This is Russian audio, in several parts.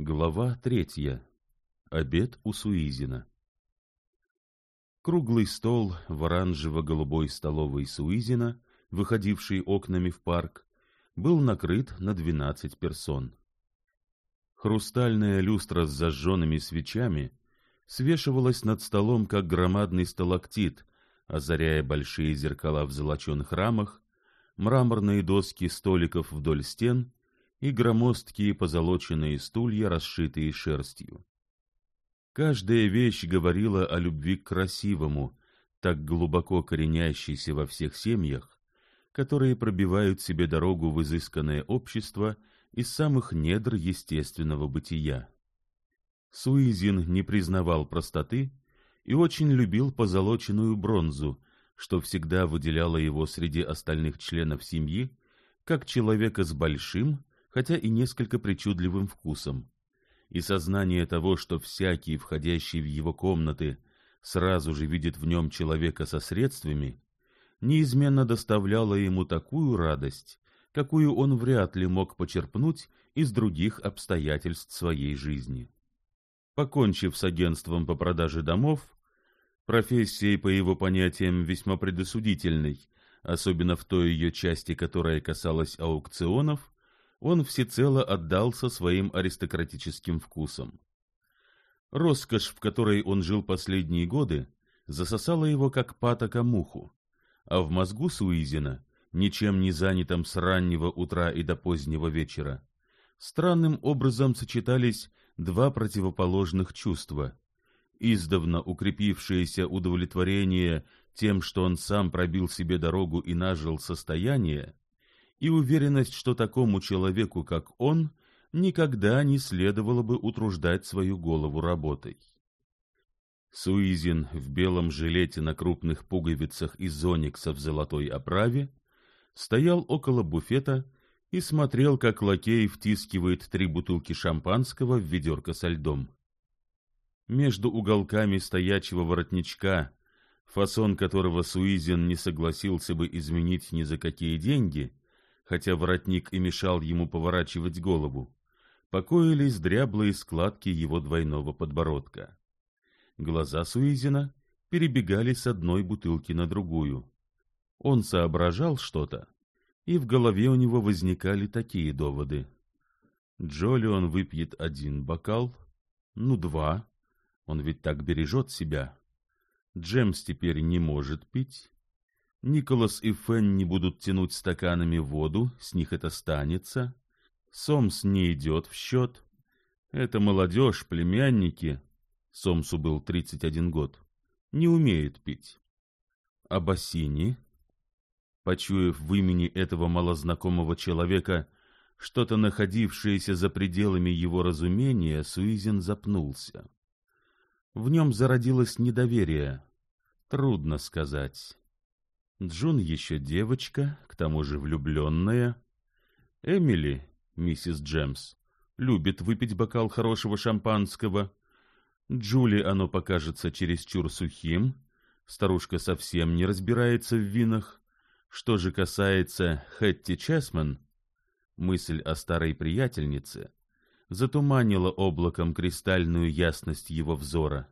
Глава третья. Обед у Суизина. Круглый стол в оранжево-голубой столовой Суизина, выходивший окнами в парк, был накрыт на двенадцать персон. Хрустальная люстра с зажженными свечами свешивалась над столом, как громадный сталактит, озаряя большие зеркала в золоченых рамах, мраморные доски столиков вдоль стен — и громоздкие позолоченные стулья, расшитые шерстью. Каждая вещь говорила о любви к красивому, так глубоко коренящейся во всех семьях, которые пробивают себе дорогу в изысканное общество из самых недр естественного бытия. Суизин не признавал простоты и очень любил позолоченную бронзу, что всегда выделяло его среди остальных членов семьи как человека с большим хотя и несколько причудливым вкусом, и сознание того, что всякий, входящий в его комнаты, сразу же видит в нем человека со средствами, неизменно доставляло ему такую радость, какую он вряд ли мог почерпнуть из других обстоятельств своей жизни. Покончив с агентством по продаже домов, профессией, по его понятиям, весьма предосудительной, особенно в той ее части, которая касалась аукционов, он всецело отдался своим аристократическим вкусам. Роскошь, в которой он жил последние годы, засосала его как патока муху, а в мозгу Суизина, ничем не занятом с раннего утра и до позднего вечера, странным образом сочетались два противоположных чувства, издавна укрепившееся удовлетворение тем, что он сам пробил себе дорогу и нажил состояние, и уверенность, что такому человеку, как он, никогда не следовало бы утруждать свою голову работой. Суизин в белом жилете на крупных пуговицах и зоникса в золотой оправе стоял около буфета и смотрел, как лакей втискивает три бутылки шампанского в ведерко со льдом. Между уголками стоячего воротничка, фасон которого Суизин не согласился бы изменить ни за какие деньги, хотя воротник и мешал ему поворачивать голову, покоились дряблые складки его двойного подбородка. Глаза Суизина перебегали с одной бутылки на другую. Он соображал что-то, и в голове у него возникали такие доводы. Джоли он выпьет один бокал, ну два, он ведь так бережет себя. Джемс теперь не может пить, Николас и Фенни будут тянуть стаканами воду, с них это станется. Сомс не идет в счет. Это молодежь, племянники. Сомсу был 31 год. Не умеет пить. А Бассини? Почуяв в имени этого малознакомого человека что-то находившееся за пределами его разумения, Суизин запнулся. В нем зародилось недоверие. Трудно сказать. Джун еще девочка, к тому же влюбленная. Эмили, миссис Джемс, любит выпить бокал хорошего шампанского. Джули оно покажется чересчур сухим. Старушка совсем не разбирается в винах. Что же касается Хэтти Чесман, мысль о старой приятельнице затуманила облаком кристальную ясность его взора.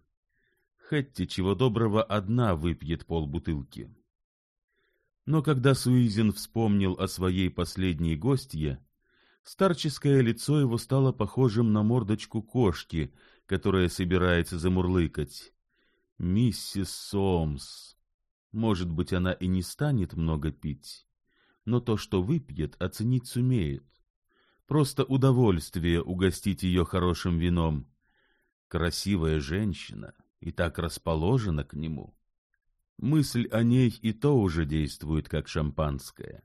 Хэтти чего доброго одна выпьет полбутылки. Но когда Суизин вспомнил о своей последней гостье, старческое лицо его стало похожим на мордочку кошки, которая собирается замурлыкать. «Миссис Сомс! Может быть, она и не станет много пить, но то, что выпьет, оценить сумеет. Просто удовольствие угостить ее хорошим вином. Красивая женщина и так расположена к нему» мысль о ней и то уже действует как шампанское.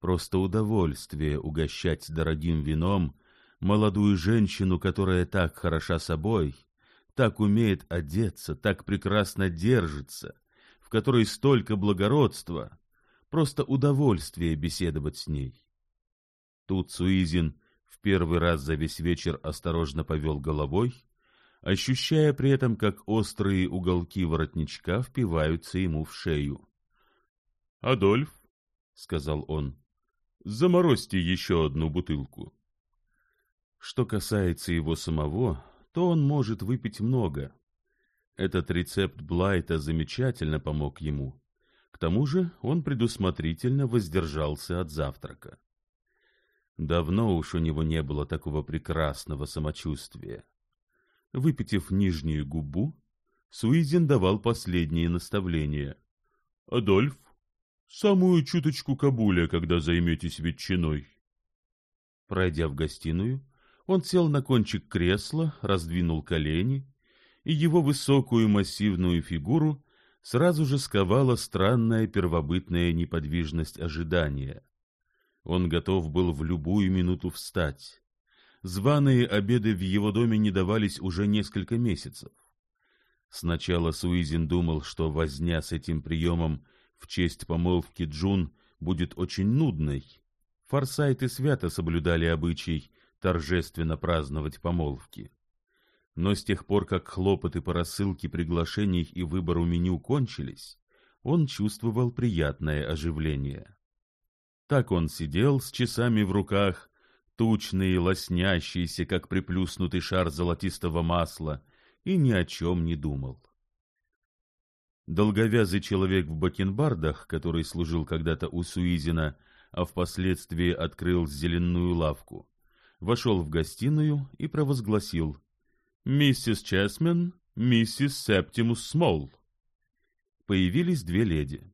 Просто удовольствие угощать дорогим вином молодую женщину, которая так хороша собой, так умеет одеться, так прекрасно держится, в которой столько благородства, просто удовольствие беседовать с ней. Тут Суизин в первый раз за весь вечер осторожно повел головой, ощущая при этом, как острые уголки воротничка впиваются ему в шею. — Адольф, — сказал он, — заморозьте еще одну бутылку. Что касается его самого, то он может выпить много. Этот рецепт Блайта замечательно помог ему. К тому же он предусмотрительно воздержался от завтрака. Давно уж у него не было такого прекрасного самочувствия. Выпитив нижнюю губу, Суизин давал последние наставления. «Адольф, самую чуточку кабуля, когда займетесь ветчиной». Пройдя в гостиную, он сел на кончик кресла, раздвинул колени, и его высокую массивную фигуру сразу же сковала странная первобытная неподвижность ожидания. Он готов был в любую минуту встать. Званые обеды в его доме не давались уже несколько месяцев. Сначала Суизин думал, что возня с этим приемом в честь помолвки Джун будет очень нудной. Форсайты свято соблюдали обычай торжественно праздновать помолвки. Но с тех пор, как хлопоты по рассылке приглашений и выбору меню кончились, он чувствовал приятное оживление. Так он сидел с часами в руках тучный, лоснящийся, как приплюснутый шар золотистого масла, и ни о чем не думал. Долговязый человек в бакенбардах, который служил когда-то у Суизина, а впоследствии открыл зеленую лавку, вошел в гостиную и провозгласил «Миссис Чесмен, миссис Септимус Смол». Появились две леди.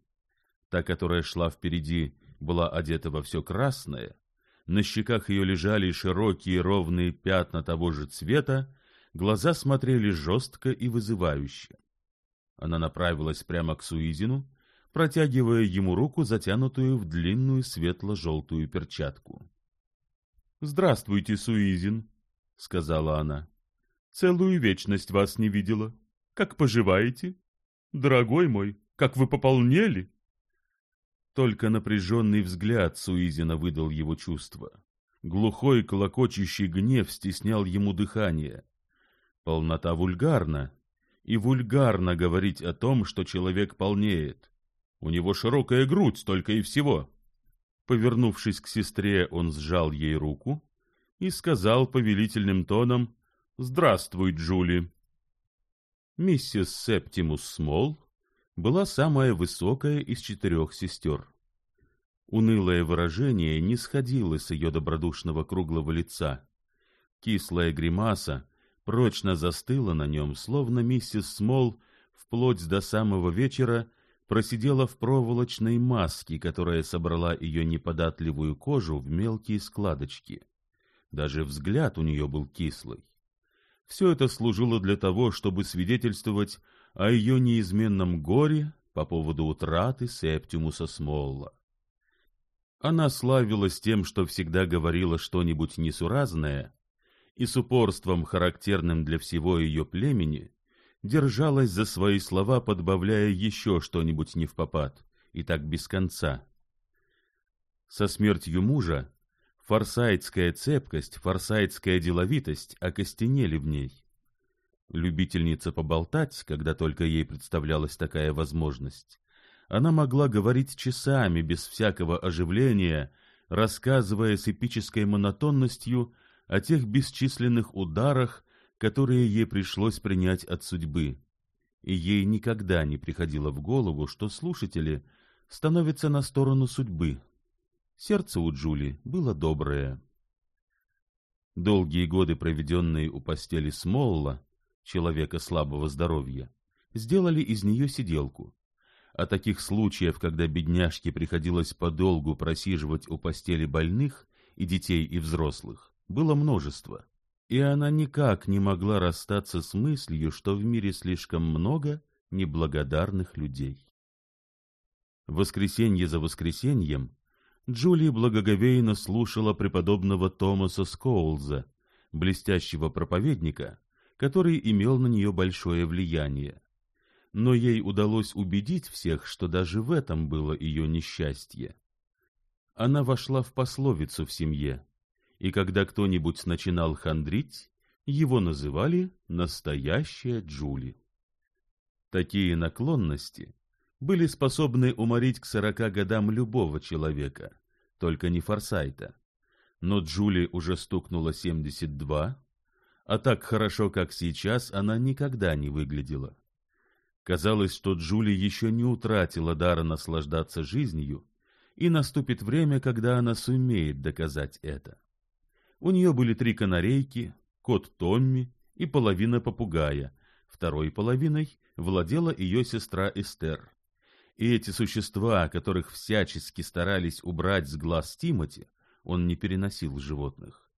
Та, которая шла впереди, была одета во все красное, на щеках ее лежали широкие ровные пятна того же цвета, глаза смотрели жестко и вызывающе. Она направилась прямо к Суизину, протягивая ему руку, затянутую в длинную светло-желтую перчатку. — Здравствуйте, Суизин, — сказала она. — Целую вечность вас не видела. Как поживаете? Дорогой мой, как вы пополнели! — только напряженный взгляд Суизина выдал его чувства. Глухой колокочущий гнев стеснял ему дыхание. Полнота вульгарна, и вульгарно говорить о том, что человек полнеет. У него широкая грудь, только и всего. Повернувшись к сестре, он сжал ей руку и сказал повелительным тоном «Здравствуй, Джули». Миссис Септимус Смол была самая высокая из четырех сестер. Унылое выражение не сходило с ее добродушного круглого лица. Кислая гримаса прочно застыла на нем, словно миссис Смол вплоть до самого вечера просидела в проволочной маске, которая собрала ее неподатливую кожу в мелкие складочки. Даже взгляд у нее был кислый. Все это служило для того, чтобы свидетельствовать о ее неизменном горе по поводу утраты Септимуса Смолла. Она славилась тем, что всегда говорила что-нибудь несуразное, и с упорством, характерным для всего ее племени, держалась за свои слова, подбавляя еще что-нибудь не в попад, и так без конца. Со смертью мужа форсайтская цепкость, форсайтская деловитость окостенели в ней. Любительница поболтать, когда только ей представлялась такая возможность, она могла говорить часами без всякого оживления, рассказывая с эпической монотонностью о тех бесчисленных ударах, которые ей пришлось принять от судьбы. И ей никогда не приходило в голову, что слушатели становятся на сторону судьбы. Сердце у Джули было доброе. Долгие годы, проведенные у постели Смолла, человека слабого здоровья, сделали из нее сиделку. А таких случаев, когда бедняжке приходилось подолгу просиживать у постели больных и детей и взрослых, было множество. И она никак не могла расстаться с мыслью, что в мире слишком много неблагодарных людей. Воскресенье за воскресеньем Джулия благоговейно слушала преподобного Томаса Скоулза, блестящего проповедника, который имел на нее большое влияние. Но ей удалось убедить всех, что даже в этом было ее несчастье. Она вошла в пословицу в семье, и когда кто-нибудь начинал хандрить, его называли «настоящая Джули». Такие наклонности были способны уморить к сорока годам любого человека, только не Форсайта. Но Джули уже стукнула 72, а так хорошо, как сейчас, она никогда не выглядела. Казалось, что Джули еще не утратила дара наслаждаться жизнью, и наступит время, когда она сумеет доказать это. У нее были три канарейки, кот Томми и половина попугая, второй половиной владела ее сестра Эстер. И эти существа, которых всячески старались убрать с глаз Тимати, он не переносил животных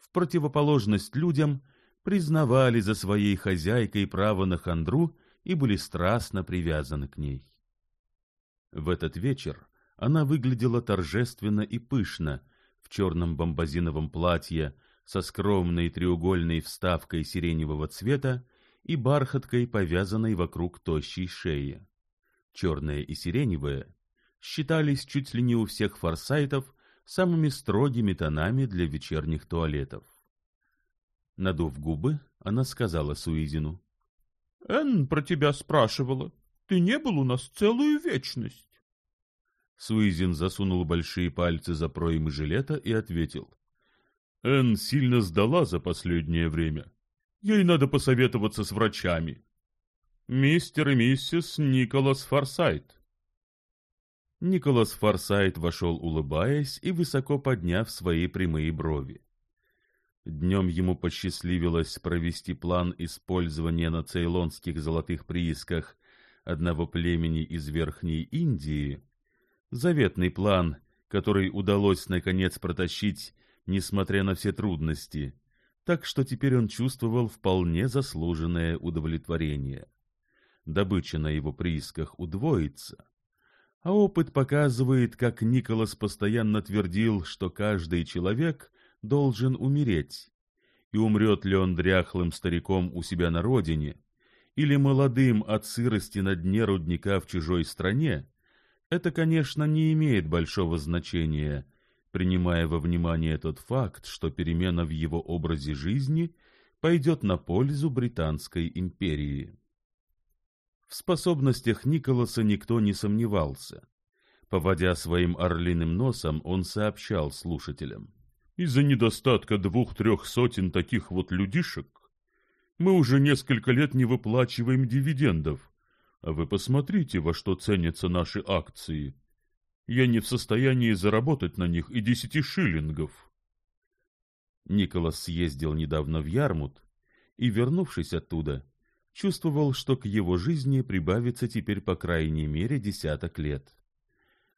в противоположность людям, признавали за своей хозяйкой право на хандру и были страстно привязаны к ней. В этот вечер она выглядела торжественно и пышно, в черном бомбазиновом платье со скромной треугольной вставкой сиреневого цвета и бархаткой, повязанной вокруг тощей шеи. Черное и сиреневое считались чуть ли не у всех форсайтов самыми строгими тонами для вечерних туалетов. Надув губы, она сказала Суизину. — Энн про тебя спрашивала. Ты не был у нас целую вечность. Суизин засунул большие пальцы за проймы жилета и ответил. — Энн сильно сдала за последнее время. Ей надо посоветоваться с врачами. — Мистер и миссис Николас Форсайт, Николас Форсайт вошел улыбаясь и высоко подняв свои прямые брови. Днем ему посчастливилось провести план использования на цейлонских золотых приисках одного племени из Верхней Индии, заветный план, который удалось наконец протащить, несмотря на все трудности, так что теперь он чувствовал вполне заслуженное удовлетворение. Добыча на его приисках удвоится, Опыт показывает, как Николас постоянно твердил, что каждый человек должен умереть. И умрет ли он дряхлым стариком у себя на родине, или молодым от сырости на дне рудника в чужой стране, это, конечно, не имеет большого значения, принимая во внимание тот факт, что перемена в его образе жизни пойдет на пользу Британской империи. В способностях Николаса никто не сомневался. Поводя своим орлиным носом, он сообщал слушателям. «Из-за недостатка двух-трех сотен таких вот людишек мы уже несколько лет не выплачиваем дивидендов. А вы посмотрите, во что ценятся наши акции. Я не в состоянии заработать на них и десяти шиллингов». Николас съездил недавно в Ярмут и, вернувшись оттуда, чувствовал, что к его жизни прибавится теперь по крайней мере десяток лет.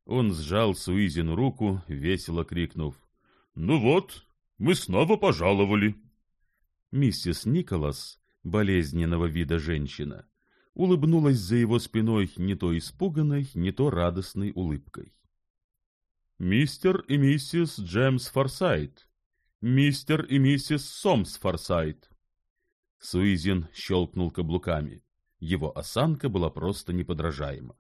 Он сжал Суизину руку, весело крикнув. — Ну вот, мы снова пожаловали. Миссис Николас, болезненного вида женщина, улыбнулась за его спиной не то испуганной, не то радостной улыбкой. — Мистер и миссис Джеймс Форсайт, мистер и миссис Сомс Форсайт, Суизин щелкнул каблуками. Его осанка была просто неподражаема.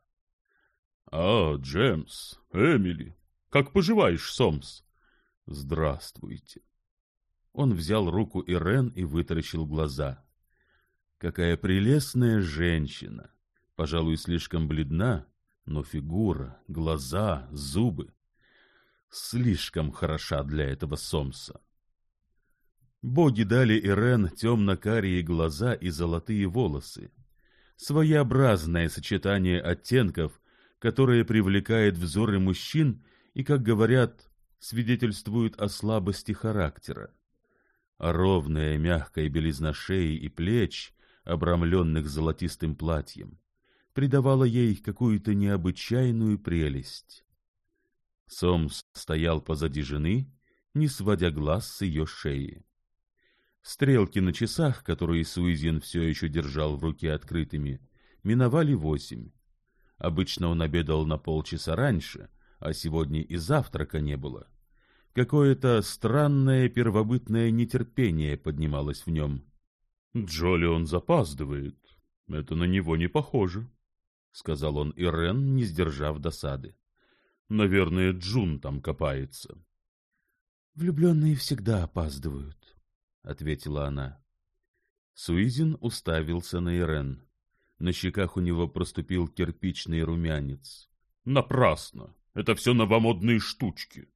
— А, Джемс, Эмили, как поживаешь, Сомс? — Здравствуйте. Он взял руку Ирен и вытаращил глаза. — Какая прелестная женщина! Пожалуй, слишком бледна, но фигура, глаза, зубы — слишком хороша для этого Сомса. — Боги дали Ирен темно-карие глаза и золотые волосы. Своеобразное сочетание оттенков, которое привлекает взоры мужчин и, как говорят, свидетельствует о слабости характера. А ровная мягкая белизна шеи и плеч, обрамленных золотистым платьем, придавала ей какую-то необычайную прелесть. Сомс стоял позади жены, не сводя глаз с ее шеи. Стрелки на часах, которые Суизин все еще держал в руке открытыми, миновали восемь. Обычно он обедал на полчаса раньше, а сегодня и завтрака не было. Какое-то странное первобытное нетерпение поднималось в нем. «Джоли он запаздывает. Это на него не похоже», — сказал он Ирен, не сдержав досады. «Наверное, Джун там копается». «Влюбленные всегда опаздывают», — ответила она. Суизин уставился на Ирен. На щеках у него проступил кирпичный румянец. «Напрасно! Это все новомодные штучки!»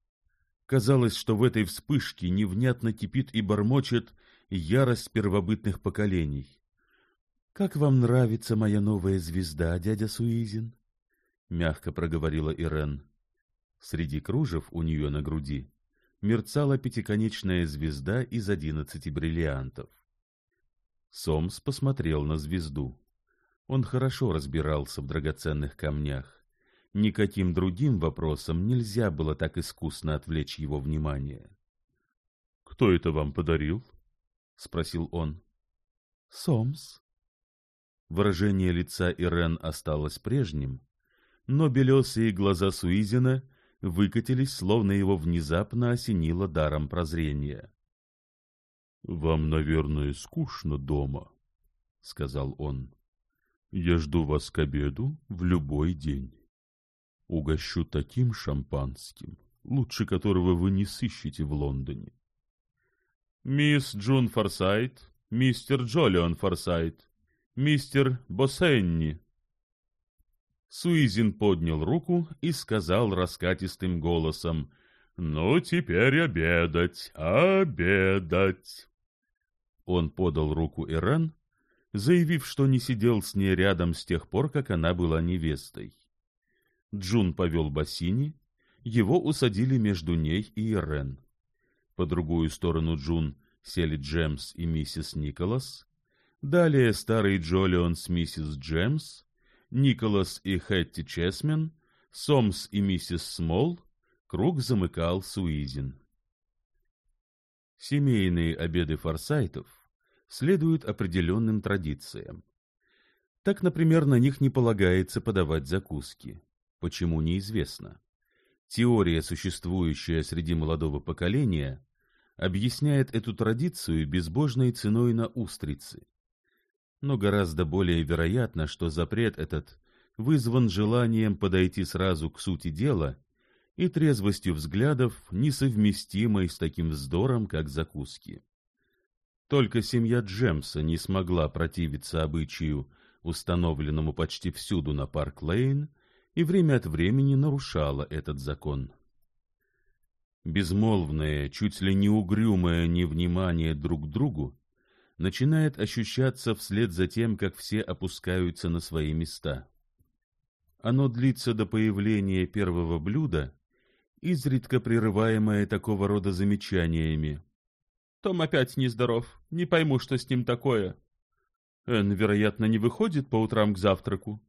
Казалось, что в этой вспышке невнятно кипит и бормочет ярость первобытных поколений. «Как вам нравится моя новая звезда, дядя Суизин?» — мягко проговорила Ирен. Среди кружев у нее на груди мерцала пятиконечная звезда из одиннадцати бриллиантов. Сомс посмотрел на звезду. Он хорошо разбирался в драгоценных камнях. Никаким другим вопросом нельзя было так искусно отвлечь его внимание. — Кто это вам подарил? — спросил он. — Сомс. Выражение лица Ирен осталось прежним, но белесые глаза Суизина — выкатились, словно его внезапно осенило даром прозрения. — Вам, наверное, скучно дома, — сказал он. — Я жду вас к обеду в любой день. Угощу таким шампанским, лучше которого вы не сыщете в Лондоне. — Мисс Джун Форсайт, мистер Джолион Форсайт, мистер Босенни, Суизин поднял руку и сказал раскатистым голосом «Ну, теперь обедать, обедать!» Он подал руку Ирен, заявив, что не сидел с ней рядом с тех пор, как она была невестой. Джун повел Бассини, его усадили между ней и Ирен. По другую сторону Джун сели Джемс и миссис Николас, далее старый Джолион с миссис Джемс, E. E. Николас и Хэтти Чесмен, Сомс и миссис Смол, круг замыкал Суизин. Семейные обеды форсайтов следуют определенным традициям. Так, например, на них не полагается подавать закуски. Почему, неизвестно. Теория, существующая среди молодого поколения, объясняет эту традицию безбожной ценой на устрицы, но гораздо более вероятно, что запрет этот вызван желанием подойти сразу к сути дела и трезвостью взглядов, несовместимой с таким вздором, как закуски. Только семья Джемса не смогла противиться обычаю, установленному почти всюду на Парк-Лейн, и время от времени нарушала этот закон. Безмолвное, чуть ли не угрюмое невнимание друг к другу начинает ощущаться вслед за тем, как все опускаются на свои места. Оно длится до появления первого блюда, изредка прерываемое такого рода замечаниями. «Том опять нездоров, не пойму, что с ним такое». Энн, вероятно, не выходит по утрам к завтраку.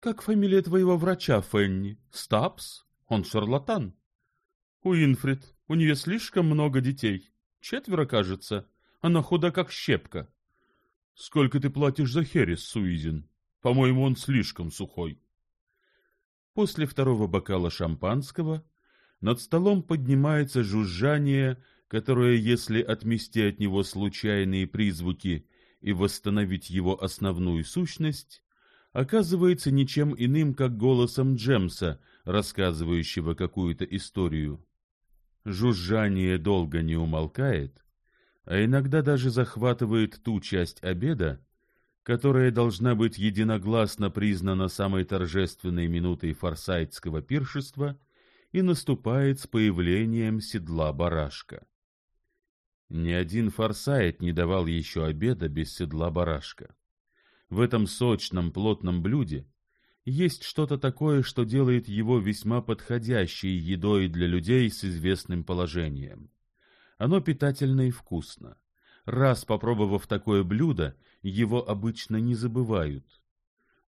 «Как фамилия твоего врача, Фенни? Стабс? Он шарлатан». «Уинфрид, у нее слишком много детей. Четверо, кажется» она худа как щепка. — Сколько ты платишь за херес, Суизин? По-моему, он слишком сухой. После второго бокала шампанского над столом поднимается жужжание, которое, если отмести от него случайные призвуки и восстановить его основную сущность, оказывается ничем иным, как голосом Джемса, рассказывающего какую-то историю. Жужжание долго не умолкает, а иногда даже захватывает ту часть обеда, которая должна быть единогласно признана самой торжественной минутой форсайтского пиршества и наступает с появлением седла барашка. Ни один форсайт не давал еще обеда без седла барашка. В этом сочном плотном блюде есть что-то такое, что делает его весьма подходящей едой для людей с известным положением. Оно питательно и вкусно. Раз попробовав такое блюдо, его обычно не забывают.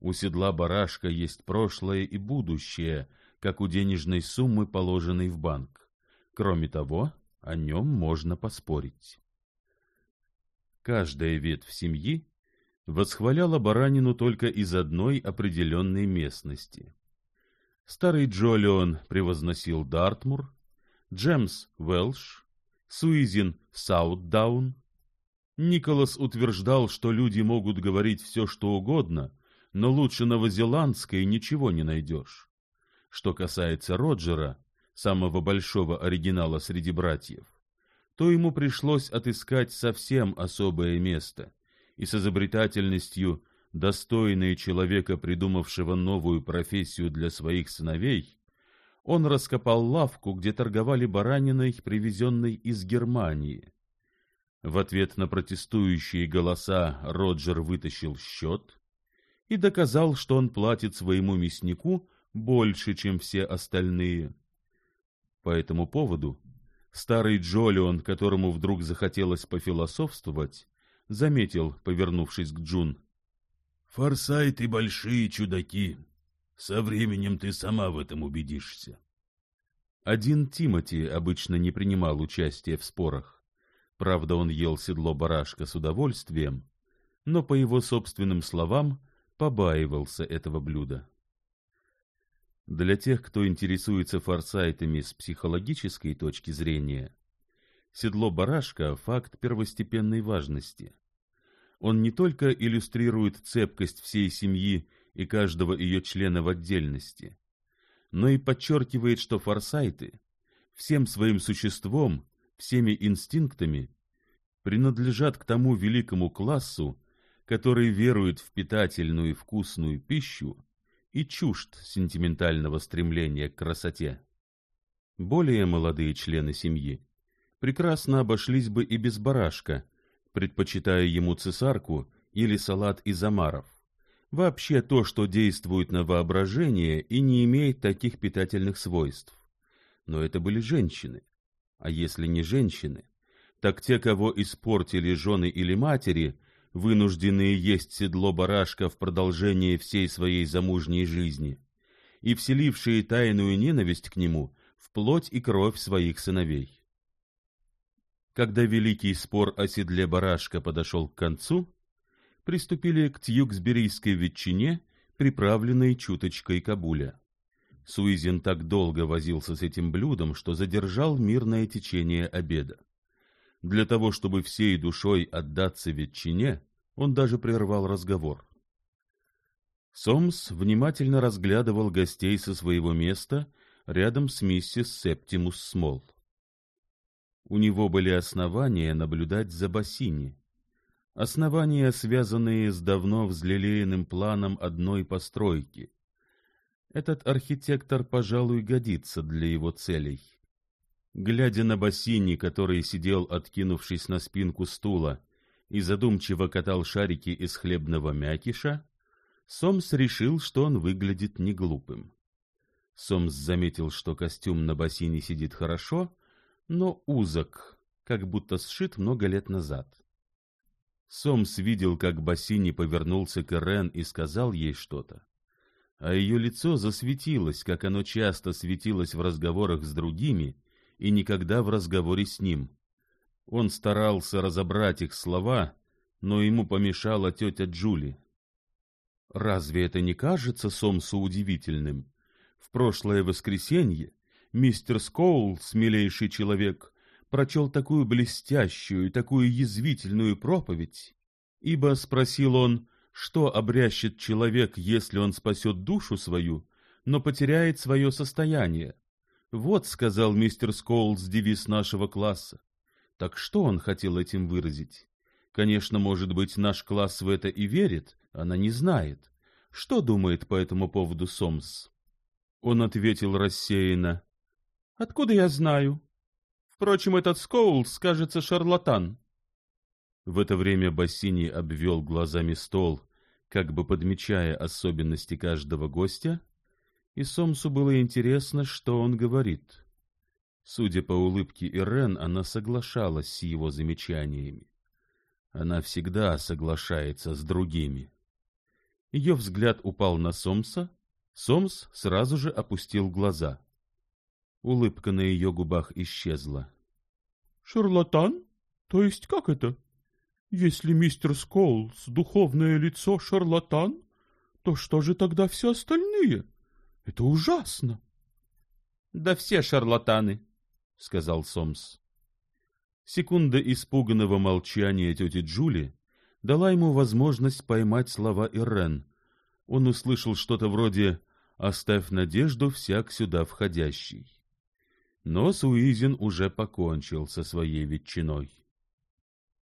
У седла барашка есть прошлое и будущее, как у денежной суммы, положенной в банк. Кроме того, о нем можно поспорить. Каждая ветвь семьи восхваляла баранину только из одной определенной местности. Старый Джолион превозносил Дартмур, Джемс — Уэлш, Суизин Саутдаун. Николас утверждал, что люди могут говорить все, что угодно, но лучше новозеландской ничего не найдешь. Что касается Роджера, самого большого оригинала среди братьев, то ему пришлось отыскать совсем особое место и с изобретательностью, достойной человека, придумавшего новую профессию для своих сыновей, он раскопал лавку, где торговали бараниной, привезенной из Германии. В ответ на протестующие голоса Роджер вытащил счет и доказал, что он платит своему мяснику больше, чем все остальные. По этому поводу старый Джолион, которому вдруг захотелось пофилософствовать, заметил, повернувшись к Джун. — Форсайты большие чудаки. Со временем ты сама в этом убедишься. Один Тимати обычно не принимал участия в спорах. Правда, он ел седло барашка с удовольствием, но, по его собственным словам, побаивался этого блюда. Для тех, кто интересуется форсайтами с психологической точки зрения, седло барашка — факт первостепенной важности. Он не только иллюстрирует цепкость всей семьи и каждого ее члена в отдельности, но и подчеркивает, что форсайты всем своим существом, всеми инстинктами принадлежат к тому великому классу, который верует в питательную и вкусную пищу и чужд сентиментального стремления к красоте. Более молодые члены семьи прекрасно обошлись бы и без барашка, предпочитая ему цесарку или салат из омаров. Вообще то, что действует на воображение и не имеет таких питательных свойств. Но это были женщины. А если не женщины, так те, кого испортили жены или матери, вынужденные есть седло барашка в продолжении всей своей замужней жизни, и вселившие тайную ненависть к нему в плоть и кровь своих сыновей. Когда великий спор о седле барашка подошел к концу, приступили к тьюксберийской ветчине, приправленной чуточкой кабуля. Суизин так долго возился с этим блюдом, что задержал мирное течение обеда. Для того, чтобы всей душой отдаться ветчине, он даже прервал разговор. Сомс внимательно разглядывал гостей со своего места рядом с миссис Септимус Смол. У него были основания наблюдать за бассейни. Основания связанные с давно взлелеянным планом одной постройки. Этот архитектор, пожалуй, годится для его целей. Глядя на бассейни, который сидел, откинувшись на спинку стула, и задумчиво катал шарики из хлебного мякиша, Сомс решил, что он выглядит неглупым. Сомс заметил, что костюм на бассейне сидит хорошо, но узок, как будто сшит много лет назад. Сомс видел, как Бассини повернулся к Рен и сказал ей что-то. А ее лицо засветилось, как оно часто светилось в разговорах с другими и никогда в разговоре с ним. Он старался разобрать их слова, но ему помешала тетя Джули. Разве это не кажется Сомсу удивительным? В прошлое воскресенье мистер Скоул, смелейший человек, прочел такую блестящую, и такую язвительную проповедь, ибо спросил он, что обрящет человек, если он спасет душу свою, но потеряет свое состояние. Вот, сказал мистер Скоулс, девиз нашего класса. Так что он хотел этим выразить? Конечно, может быть, наш класс в это и верит, она не знает. Что думает по этому поводу Сомс? Он ответил рассеянно. — Откуда я знаю? Впрочем, этот Скоулс кажется шарлатан. В это время Бассини обвел глазами стол, как бы подмечая особенности каждого гостя, и Сомсу было интересно, что он говорит. Судя по улыбке Ирен, она соглашалась с его замечаниями. Она всегда соглашается с другими. Ее взгляд упал на Сомса, Сомс сразу же опустил глаза. Улыбка на ее губах исчезла. «Шарлатан? То есть как это? Если мистер Сколс — духовное лицо шарлатан, то что же тогда все остальные? Это ужасно!» «Да все шарлатаны!» — сказал Сомс. Секунда испуганного молчания тети Джули дала ему возможность поймать слова Ирен. Он услышал что-то вроде «Оставь надежду всяк сюда входящий». Нос Уизин уже покончил со своей ветчиной.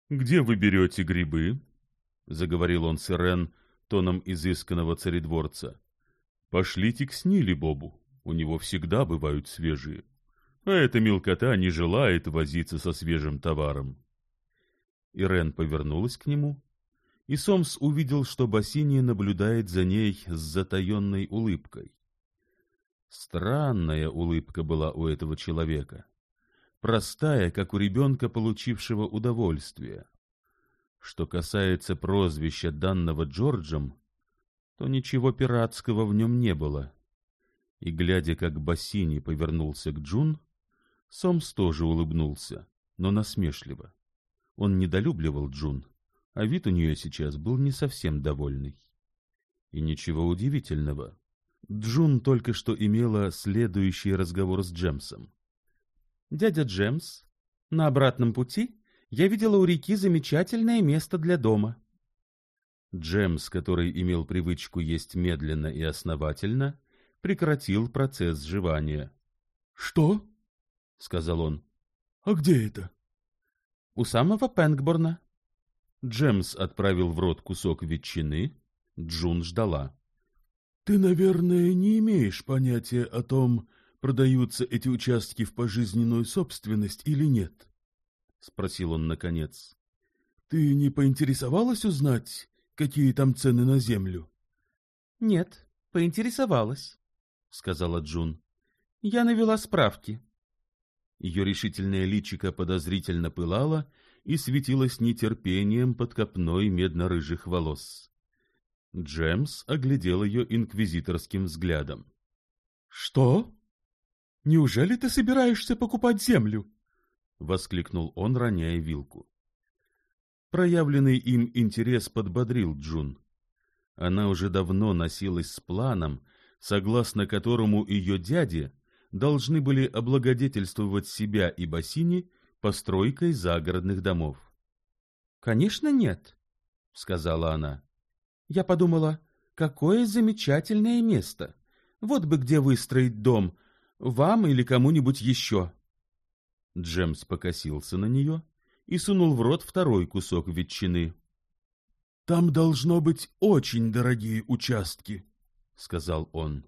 «Где вы берете грибы?» — заговорил он с Ирен тоном изысканного царедворца. «Пошлите к Снили Бобу, у него всегда бывают свежие. А эта мелкота не желает возиться со свежим товаром». Ирен повернулась к нему, и Сомс увидел, что Бассини наблюдает за ней с затаенной улыбкой. Странная улыбка была у этого человека, простая, как у ребенка, получившего удовольствие. Что касается прозвища, данного Джорджем, то ничего пиратского в нем не было. И, глядя, как Бассини повернулся к Джун, Сомс тоже улыбнулся, но насмешливо. Он недолюбливал Джун, а вид у нее сейчас был не совсем довольный. И ничего удивительного. Джун только что имела следующий разговор с Джемсом. «Дядя Джемс, на обратном пути я видела у реки замечательное место для дома». Джемс, который имел привычку есть медленно и основательно, прекратил процесс жевания. «Что?» — сказал он. «А где это?» «У самого Пэнкборна». Джемс отправил в рот кусок ветчины, Джун ждала. Ты, наверное, не имеешь понятия о том, продаются эти участки в пожизненную собственность или нет? — спросил он наконец. — Ты не поинтересовалась узнать, какие там цены на землю? — Нет, поинтересовалась, — сказала Джун. — Я навела справки. Ее решительное личико подозрительно пылало и светилось нетерпением под копной медно-рыжих волос. Джеймс оглядел ее инквизиторским взглядом. — Что? Неужели ты собираешься покупать землю? — воскликнул он, роняя вилку. Проявленный им интерес подбодрил Джун. Она уже давно носилась с планом, согласно которому ее дяди должны были облагодетельствовать себя и бассейни постройкой загородных домов. — Конечно, нет, — сказала она. Я подумала, какое замечательное место. Вот бы где выстроить дом, вам или кому-нибудь еще. Джемс покосился на нее и сунул в рот второй кусок ветчины. — Там должно быть очень дорогие участки, — сказал он.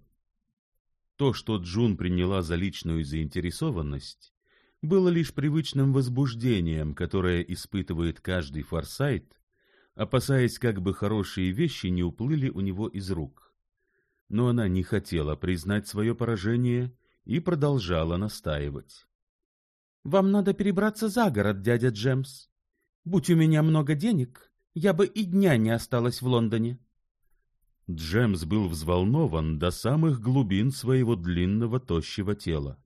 То, что Джун приняла за личную заинтересованность, было лишь привычным возбуждением, которое испытывает каждый форсайт, опасаясь, как бы хорошие вещи не уплыли у него из рук. Но она не хотела признать свое поражение и продолжала настаивать. — Вам надо перебраться за город, дядя Джемс. Будь у меня много денег, я бы и дня не осталась в Лондоне. Джемс был взволнован до самых глубин своего длинного тощего тела.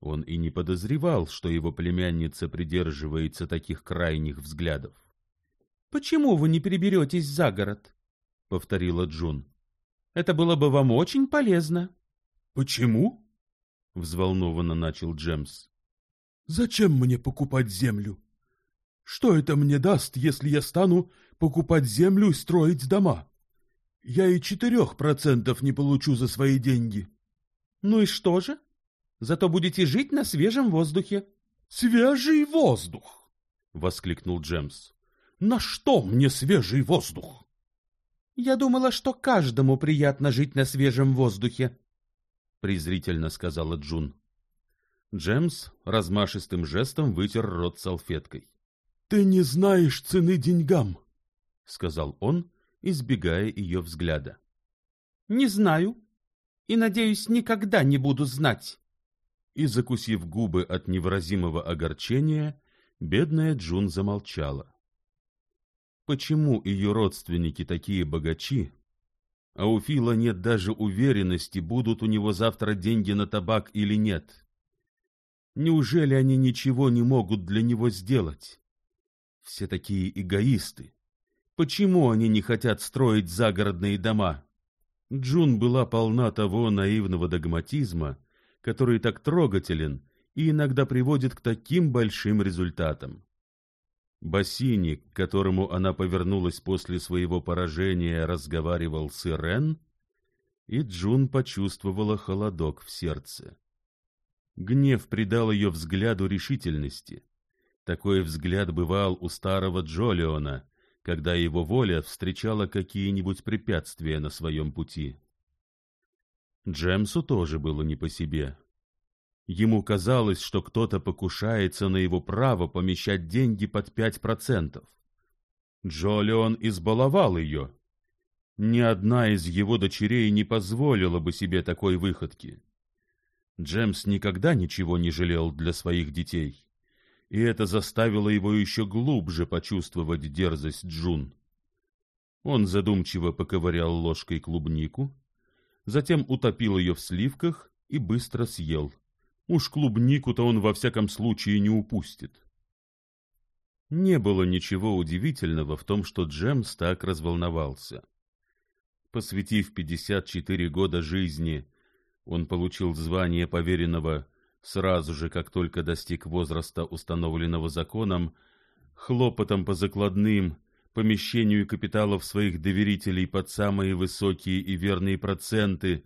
Он и не подозревал, что его племянница придерживается таких крайних взглядов почему вы не переберетесь за город повторила джун это было бы вам очень полезно почему взволнованно начал джемс зачем мне покупать землю? Что это мне даст если я стану покупать землю и строить дома? Я и четырех процентов не получу за свои деньги ну и что же? Зато будете жить на свежем воздухе свежий воздух воскликнул джемс. На что мне свежий воздух? Я думала, что каждому приятно жить на свежем воздухе, презрительно сказала Джун. Джемс размашистым жестом вытер рот салфеткой. Ты не знаешь цены деньгам, сказал он, избегая ее взгляда. Не знаю и надеюсь никогда не буду знать. И закусив губы от невыразимого огорчения, бедная Джун замолчала. Почему ее родственники такие богачи? А у Фила нет даже уверенности, будут у него завтра деньги на табак или нет. Неужели они ничего не могут для него сделать? Все такие эгоисты. Почему они не хотят строить загородные дома? Джун была полна того наивного догматизма, который так трогателен и иногда приводит к таким большим результатам. Бассейник, к которому она повернулась после своего поражения, разговаривал с Ирен, и Джун почувствовала холодок в сердце. Гнев придал ее взгляду решительности. Такой взгляд бывал у старого Джолиона, когда его воля встречала какие-нибудь препятствия на своем пути. Джемсу тоже было не по себе. Ему казалось, что кто-то покушается на его право помещать деньги под пять процентов. Джолион избаловал ее. Ни одна из его дочерей не позволила бы себе такой выходки. Джемс никогда ничего не жалел для своих детей, и это заставило его еще глубже почувствовать дерзость Джун. Он задумчиво поковырял ложкой клубнику, затем утопил ее в сливках и быстро съел. Уж клубнику-то он во всяком случае не упустит. Не было ничего удивительного в том, что Джемс так разволновался. Посвятив 54 года жизни, он получил звание поверенного сразу же, как только достиг возраста, установленного законом, хлопотом по закладным, помещению капиталов своих доверителей под самые высокие и верные проценты,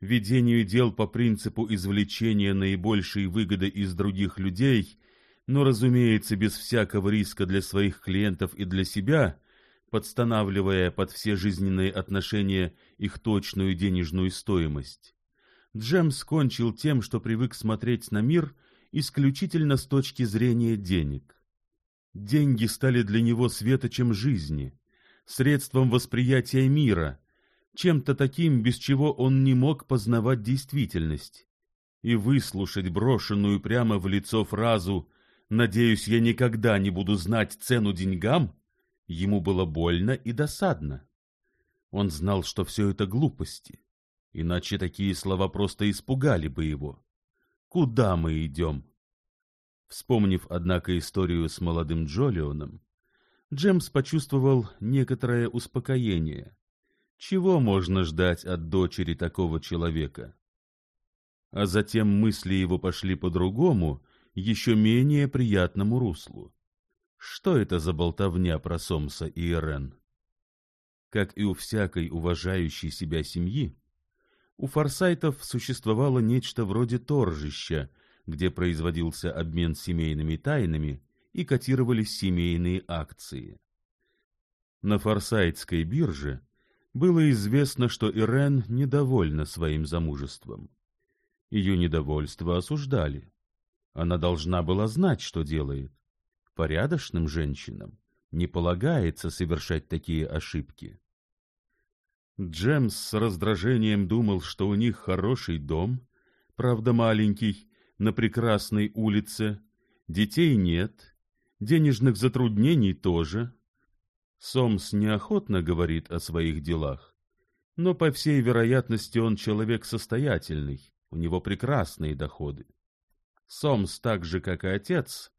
ведению дел по принципу извлечения наибольшей выгоды из других людей, но, разумеется, без всякого риска для своих клиентов и для себя, подстанавливая под все жизненные отношения их точную денежную стоимость. Джемс кончил тем, что привык смотреть на мир исключительно с точки зрения денег. Деньги стали для него светочем жизни, средством восприятия мира – чем-то таким, без чего он не мог познавать действительность, и выслушать брошенную прямо в лицо фразу «Надеюсь, я никогда не буду знать цену деньгам» ему было больно и досадно. Он знал, что все это глупости, иначе такие слова просто испугали бы его. «Куда мы идем?» Вспомнив, однако, историю с молодым Джолионом, Джемс почувствовал некоторое успокоение. Чего можно ждать от дочери такого человека? А затем мысли его пошли по другому, еще менее приятному руслу. Что это за болтовня про Сомса и Ирен? Как и у всякой уважающей себя семьи, у форсайтов существовало нечто вроде торжища, где производился обмен семейными тайнами и котировались семейные акции. На форсайтской бирже было известно, что Ирен недовольна своим замужеством. Ее недовольство осуждали. Она должна была знать, что делает. Порядочным женщинам не полагается совершать такие ошибки. Джемс с раздражением думал, что у них хороший дом, правда маленький, на прекрасной улице, детей нет, денежных затруднений тоже, Сомс неохотно говорит о своих делах, но, по всей вероятности, он человек состоятельный, у него прекрасные доходы. Сомс, так же, как и отец,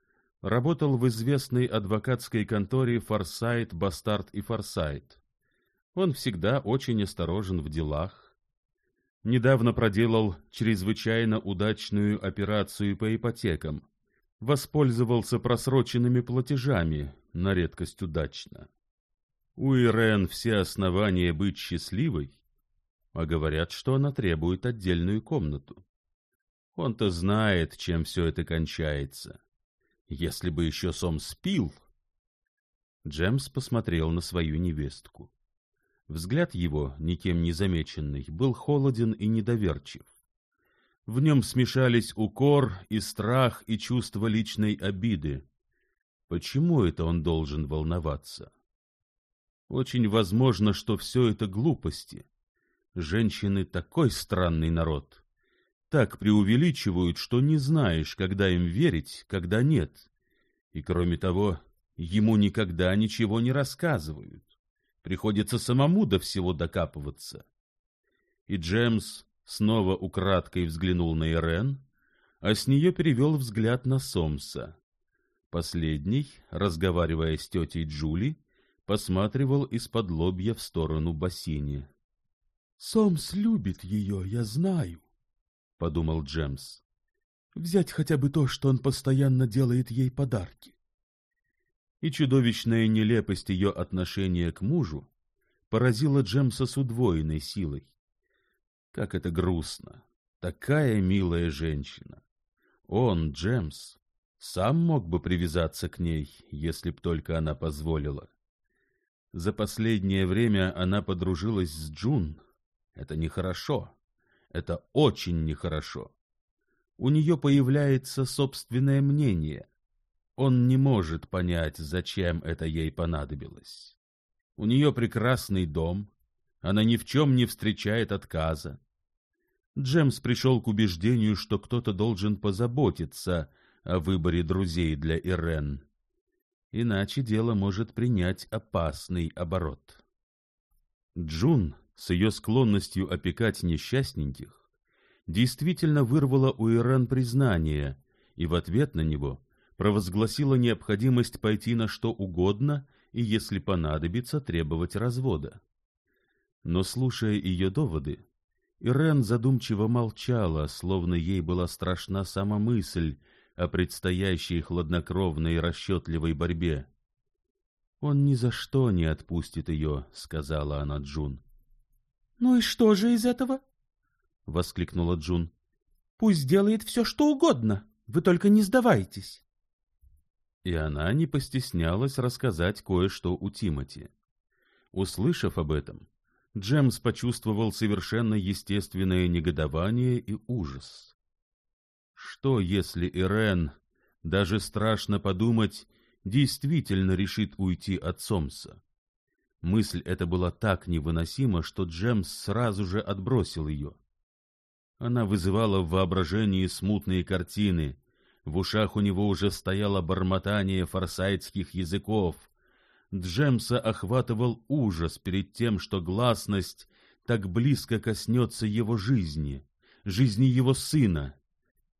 работал в известной адвокатской конторе «Форсайт, Бастард и Форсайт». Он всегда очень осторожен в делах. Недавно проделал чрезвычайно удачную операцию по ипотекам. Воспользовался просроченными платежами, на редкость удачно. У Ирен все основания быть счастливой, а говорят, что она требует отдельную комнату. Он-то знает, чем все это кончается. Если бы еще Сом спил... Джемс посмотрел на свою невестку. Взгляд его, никем не замеченный, был холоден и недоверчив. В нем смешались укор и страх и чувство личной обиды. Почему это он должен волноваться? Очень возможно, что все это глупости. Женщины такой странный народ. Так преувеличивают, что не знаешь, когда им верить, когда нет. И кроме того, ему никогда ничего не рассказывают. Приходится самому до всего докапываться. И Джемс снова украдкой взглянул на Ирен, а с нее перевел взгляд на Сомса. Последний, разговаривая с тетей Джули, посматривал из-под лобья в сторону бассейна. «Сомс любит ее, я знаю», — подумал Джемс. «Взять хотя бы то, что он постоянно делает ей подарки». И чудовищная нелепость ее отношения к мужу поразила Джемса с удвоенной силой. Как это грустно! Такая милая женщина! Он, Джемс, сам мог бы привязаться к ней, если б только она позволила. За последнее время она подружилась с Джун. Это нехорошо. Это очень нехорошо. У нее появляется собственное мнение. Он не может понять, зачем это ей понадобилось. У нее прекрасный дом. Она ни в чем не встречает отказа. Джемс пришел к убеждению, что кто-то должен позаботиться о выборе друзей для Ирен иначе дело может принять опасный оборот. Джун с ее склонностью опекать несчастненьких действительно вырвала у Ирен признание и в ответ на него провозгласила необходимость пойти на что угодно и, если понадобится, требовать развода. Но, слушая ее доводы, Ирен задумчиво молчала, словно ей была страшна сама мысль о предстоящей хладнокровной расчетливой борьбе. «Он ни за что не отпустит ее», — сказала она Джун. «Ну и что же из этого?» — воскликнула Джун. «Пусть делает все, что угодно. Вы только не сдавайтесь». И она не постеснялась рассказать кое-что у Тимати. Услышав об этом, Джемс почувствовал совершенно естественное негодование и ужас что если Ирен, даже страшно подумать, действительно решит уйти от Сомса? Мысль эта была так невыносима, что Джемс сразу же отбросил ее. Она вызывала в воображении смутные картины, в ушах у него уже стояло бормотание форсайтских языков. Джемса охватывал ужас перед тем, что гласность так близко коснется его жизни, жизни его сына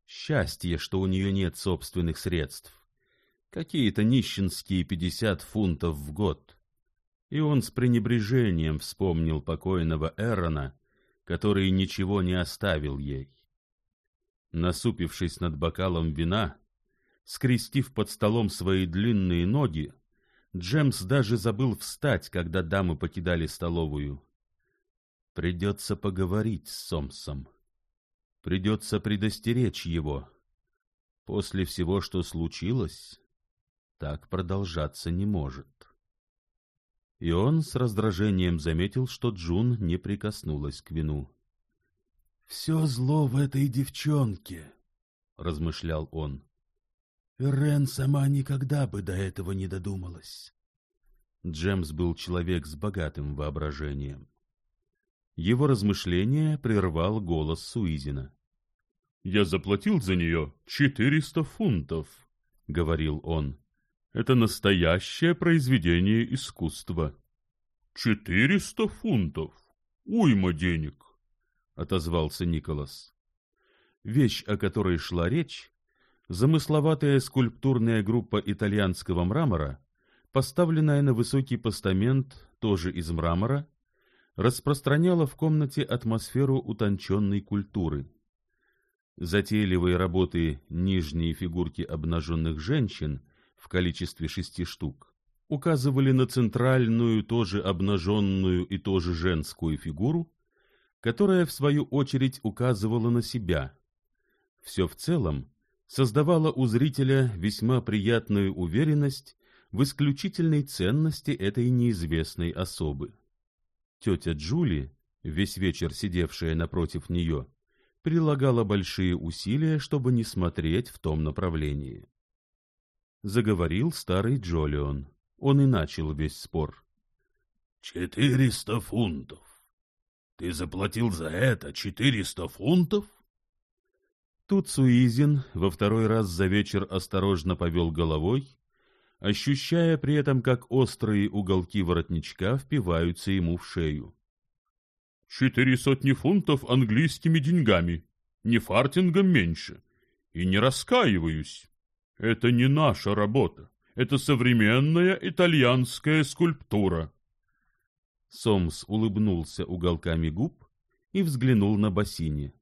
счастье, что у нее нет собственных средств. Какие-то нищенские пятьдесят фунтов в год. И он с пренебрежением вспомнил покойного Эрона, который ничего не оставил ей. Насупившись над бокалом вина, скрестив под столом свои длинные ноги, Джемс даже забыл встать, когда дамы покидали столовую. Придется поговорить с Сомсом придется предостеречь его. После всего, что случилось, так продолжаться не может. И он с раздражением заметил, что Джун не прикоснулась к вину. «Все зло в этой девчонке», — размышлял он. «Рен сама никогда бы до этого не додумалась». Джемс был человек с богатым воображением. Его размышление прервал голос Суизина. Я заплатил за нее четыреста фунтов, — говорил он. Это настоящее произведение искусства. Четыреста фунтов! Уйма денег! — отозвался Николас. Вещь, о которой шла речь, замысловатая скульптурная группа итальянского мрамора, поставленная на высокий постамент, тоже из мрамора, распространяла в комнате атмосферу утонченной культуры затейливые работы нижние фигурки обнаженных женщин в количестве шести штук указывали на центральную тоже обнаженную и тоже женскую фигуру, которая, в свою очередь, указывала на себя. Все в целом создавало у зрителя весьма приятную уверенность в исключительной ценности этой неизвестной особы. Тетя Джули, весь вечер сидевшая напротив нее, прилагала большие усилия, чтобы не смотреть в том направлении. Заговорил старый Джолион. Он и начал весь спор. «Четыреста фунтов! Ты заплатил за это четыреста фунтов?» Тут Суизин во второй раз за вечер осторожно повел головой, ощущая при этом, как острые уголки воротничка впиваются ему в шею четыре сотни фунтов английскими деньгами, не фартингом меньше. И не раскаиваюсь. Это не наша работа. Это современная итальянская скульптура. Сомс улыбнулся уголками губ и взглянул на бассейне.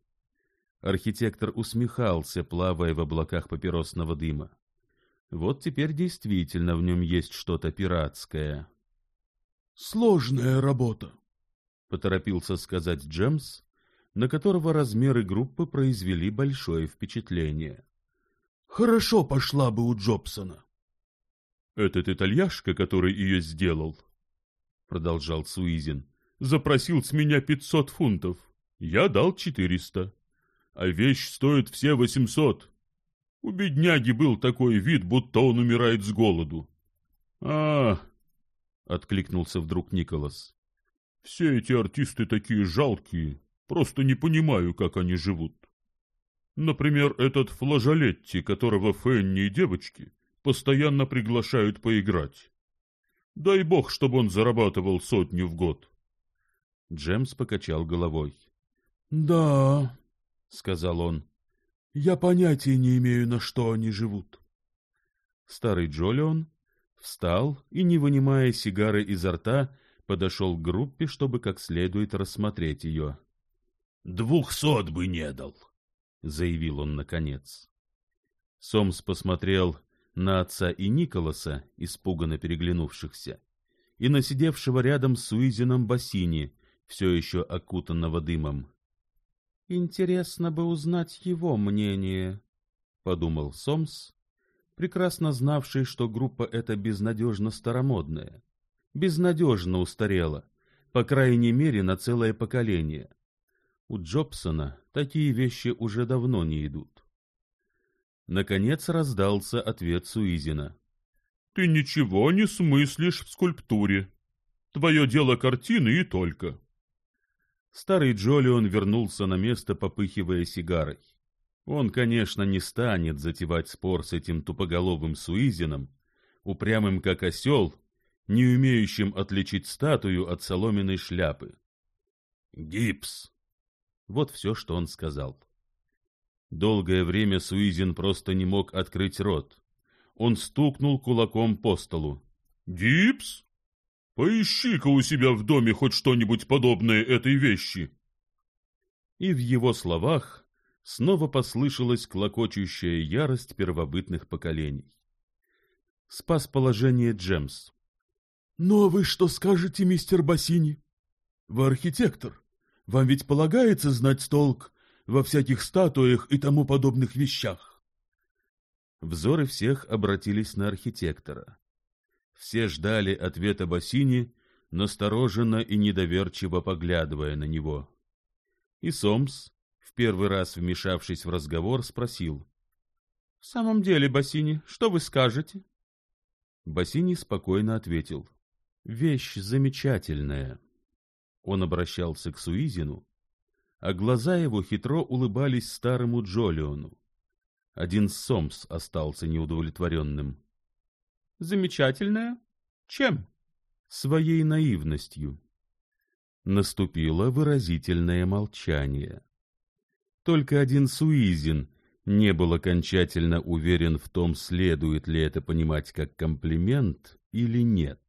Архитектор усмехался, плавая в облаках папиросного дыма. Вот теперь действительно в нем есть что-то пиратское. — Сложная работа, — поторопился сказать Джемс, на которого размеры группы произвели большое впечатление. «Хорошо пошла бы у Джобсона». «Этот итальяшка, который ее сделал», — продолжал Суизин, — «запросил с меня пятьсот фунтов. Я дал четыреста. А вещь стоит все восемьсот. У бедняги был такой вид, будто он умирает с голоду». «А, — откликнулся вдруг Николас. Все эти артисты такие жалкие, просто не понимаю, как они живут. Например, этот флажолетти, которого Фенни и девочки постоянно приглашают поиграть. Дай бог, чтобы он зарабатывал сотню в год. Джемс покачал головой. — Да, — сказал он, — я понятия не имею, на что они живут. Старый Джолион встал и, не вынимая сигары изо рта, подошел к группе, чтобы как следует рассмотреть ее. «Двухсот бы не дал!» — заявил он наконец. Сомс посмотрел на отца и Николаса, испуганно переглянувшихся, и на сидевшего рядом с Уизином бассейне, все еще окутанного дымом. «Интересно бы узнать его мнение», — подумал Сомс, прекрасно знавший, что группа эта безнадежно старомодная, безнадежно устарела, по крайней мере, на целое поколение. У Джобсона такие вещи уже давно не идут. Наконец раздался ответ Суизина. «Ты ничего не смыслишь в скульптуре. Твое дело картины и только». Старый Джолион вернулся на место, попыхивая сигарой. Он, конечно, не станет затевать спор с этим тупоголовым Суизином, упрямым как осел не умеющим отличить статую от соломенной шляпы. «Гипс!» Вот все, что он сказал. Долгое время Суизин просто не мог открыть рот. Он стукнул кулаком по столу. «Гипс? Поищи-ка у себя в доме хоть что-нибудь подобное этой вещи!» И в его словах снова послышалась клокочущая ярость первобытных поколений. Спас положение Джемс. «Но вы что скажете, мистер Бассини?» «Вы архитектор. Вам ведь полагается знать толк во всяких статуях и тому подобных вещах». Взоры всех обратились на архитектора. Все ждали ответа Бассини, настороженно и недоверчиво поглядывая на него. И Сомс, в первый раз вмешавшись в разговор, спросил. — В самом деле, Бассини, что вы скажете? Бассини спокойно ответил вещь замечательная. Он обращался к Суизину, а глаза его хитро улыбались старому Джолиону. Один Сомс остался неудовлетворенным. — Замечательная? Чем? — Своей наивностью. Наступило выразительное молчание. Только один Суизин не был окончательно уверен в том, следует ли это понимать как комплимент или нет.